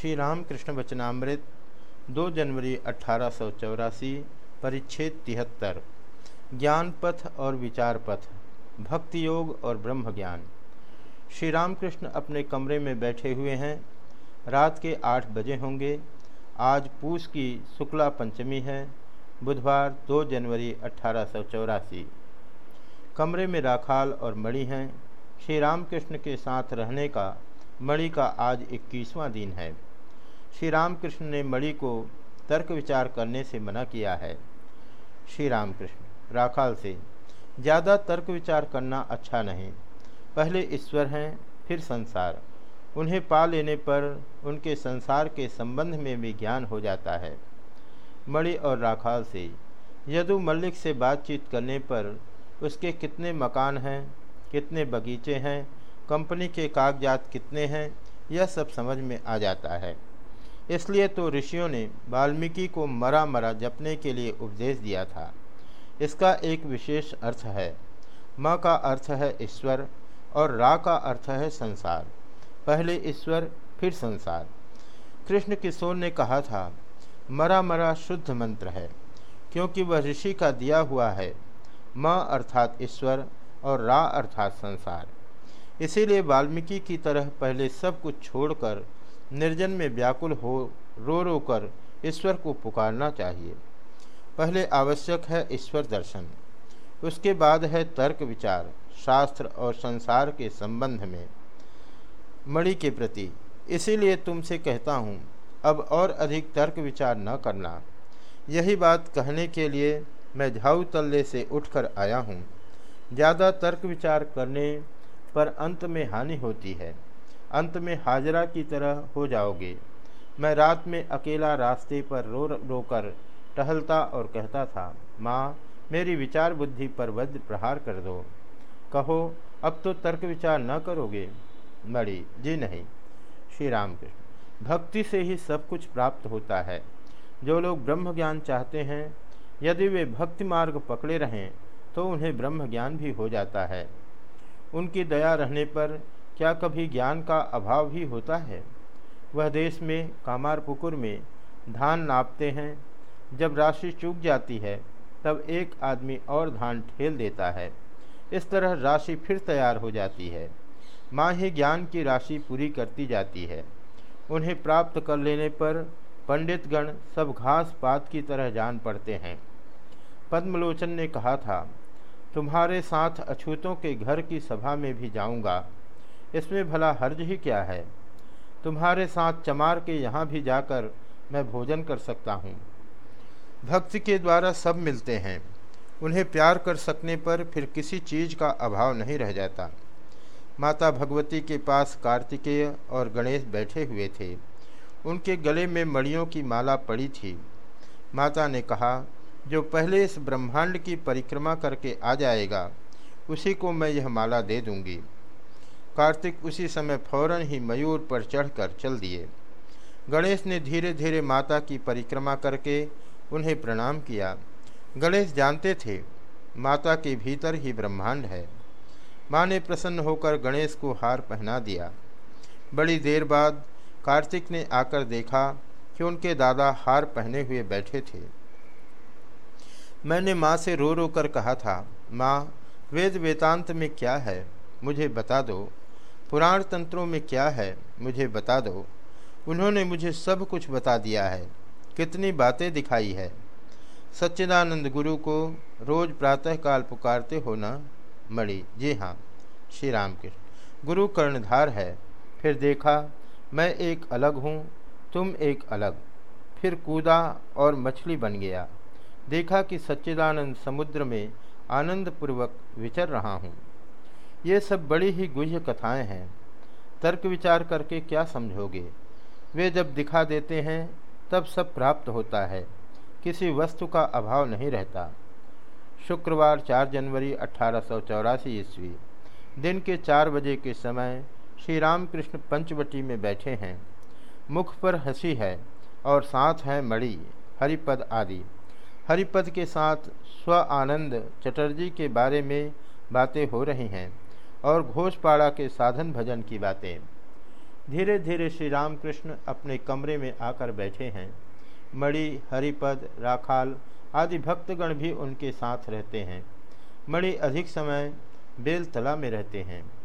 श्री रामकृष्ण वचनामृत 2 जनवरी अठारह सौ चौरासी, परिच्छेद तिहत्तर। ज्ञान पथ और विचार पथ भक्ति योग और ब्रह्म ज्ञान श्री रामकृष्ण अपने कमरे में बैठे हुए हैं। रात के आठ बजे होंगे। आज पूस की शुक्ला पंचमी है। बुधवार 2 जनवरी अठारह सौ चौरासी। कमरे में राखाल और मणि हैं। श्री रामकृष्ण के साथ रहने का, मणि का आज इक्कीसवां दिन है। श्री रामकृष्ण ने मणि को तर्क विचार करने से मना किया है। श्री रामकृष्ण राखाल से, ज़्यादा तर्क विचार करना अच्छा नहीं। पहले ईश्वर हैं, फिर संसार। उन्हें पा लेने पर उनके संसार के संबंध में भी ज्ञान हो जाता है। मणि और राखाल से, यदु मल्लिक से बातचीत करने पर उसके कितने मकान हैं, कितने बगीचे हैं, कंपनी के कागजात कितने हैं, यह सब समझ में आ जाता है। इसलिए तो ऋषियों ने वाल्मीकि को मरा मरा जपने के लिए उपदेश दिया था। इसका एक विशेष अर्थ है, म का अर्थ है ईश्वर और रा का अर्थ है संसार। पहले ईश्वर, फिर संसार। कृष्ण किशोर ने कहा था, मरा मरा शुद्ध मंत्र है, क्योंकि वह ऋषि का दिया हुआ है, म अर्थात ईश्वर और रा अर्थात संसार। इसीलिए वाल्मीकि की तरह पहले सब कुछ छोड़कर निर्जन में व्याकुल हो रो रो कर ईश्वर को पुकारना चाहिए। पहले आवश्यक है ईश्वर दर्शन। उसके बाद है तर्क विचार, शास्त्र और संसार के संबंध में। मणि के प्रति, इसीलिए तुमसे कहता हूँ, अब और अधिक तर्क विचार न करना। यही बात कहने के लिए मैं झाऊ तल्ले से उठकर आया हूँ। ज़्यादा तर्क विचार करने पर अंत में हानि होती है। अंत में हाजरा की तरह हो जाओगे। मैं रात में अकेला रास्ते पर रो रो कर टहलता और कहता था, माँ, मेरी विचार बुद्धि पर वज्र प्रहार कर दो। कहो, अब तो तर्क विचार न करोगे। मड़ी जी नहीं। श्री राम कृष्ण भक्ति से ही सब कुछ प्राप्त होता है। जो लोग ब्रह्म ज्ञान चाहते हैं, यदि वे भक्ति मार्ग पकड़े रहें तो उन्हें ब्रह्म ज्ञान भी हो जाता है। उनकी दया रहने पर क्या कभी ज्ञान का अभाव भी होता है? वह देश में, कामारपुकुर में धान नापते हैं। जब राशि चूक जाती है, तब एक आदमी और धान ठेल देता है। इस तरह राशि फिर तैयार हो जाती है। माँ ही ज्ञान की राशि पूरी करती जाती है। उन्हें प्राप्त कर लेने पर पंडितगण सब घास पात की तरह जान पड़ते हैं। पद्मलोचन ने कहा था, तुम्हारे साथ अछूतों के घर की सभा में भी जाऊँगा। इसमें भला हर्ज ही क्या है? तुम्हारे साथ चमार के यहाँ भी जाकर मैं भोजन कर सकता हूँ। भक्ति के द्वारा सब मिलते हैं। उन्हें प्यार कर सकने पर फिर किसी चीज़ का अभाव नहीं रह जाता। माता भगवती के पास कार्तिकेय और गणेश बैठे हुए थे। उनके गले में मड़ियों की माला पड़ी थी। माता ने कहा, जो पहले इस ब्रह्मांड की परिक्रमा करके आ जाएगा, उसी को मैं यह माला दे दूँगी। कार्तिक उसी समय फ़ौरन ही मयूर पर चढ़कर चल दिए। गणेश ने धीरे धीरे माता की परिक्रमा करके उन्हें प्रणाम किया। गणेश जानते थे, माता के भीतर ही ब्रह्मांड है। माँ ने प्रसन्न होकर गणेश को हार पहना दिया। बड़ी देर बाद कार्तिक ने आकर देखा कि उनके दादा हार पहने हुए बैठे थे। मैंने माँ से रो रो कर कहा था, माँ, वेद वेदांत में क्या है? मुझे बता दो। पुराण तंत्रों में क्या है, मुझे बता दो। उन्होंने मुझे सब कुछ बता दिया है। कितनी बातें दिखाई है। सच्चिदानंद गुरु को रोज प्रातःकाल पुकारते हो ना मणि। जी हाँ श्री राम कृष्ण गुरु कर्णधार है। फिर देखा, मैं एक अलग हूँ, तुम एक अलग। फिर कूदा और मछली बन गया। देखा कि सच्चिदानंद समुद्र में आनंदपूर्वक विचर रहा हूँ। ये सब बड़ी ही गुह्य कथाएँ हैं। तर्क विचार करके क्या समझोगे? वे जब दिखा देते हैं, तब सब प्राप्त होता है। किसी वस्तु का अभाव नहीं रहता। शुक्रवार 4 जनवरी, अठारह ईस्वी। दिन के चार बजे के समय श्री रामकृष्ण पंचवटी में बैठे हैं। मुख पर हँसी है और साथ है मणि, हरिपद आदि। हरिपद के साथ स्व आनंद चटर्जी के बारे में बातें हो रही हैं। और घोषपाड़ा के साधन भजन की बातें। धीरे धीरे श्री रामकृष्ण अपने कमरे में आकर बैठे हैं। मणि, हरिपद, राखाल आदि भक्तगण भी उनके साथ रहते हैं। मणि अधिक समय बेलतला में रहते हैं।